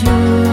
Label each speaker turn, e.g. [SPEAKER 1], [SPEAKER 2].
[SPEAKER 1] you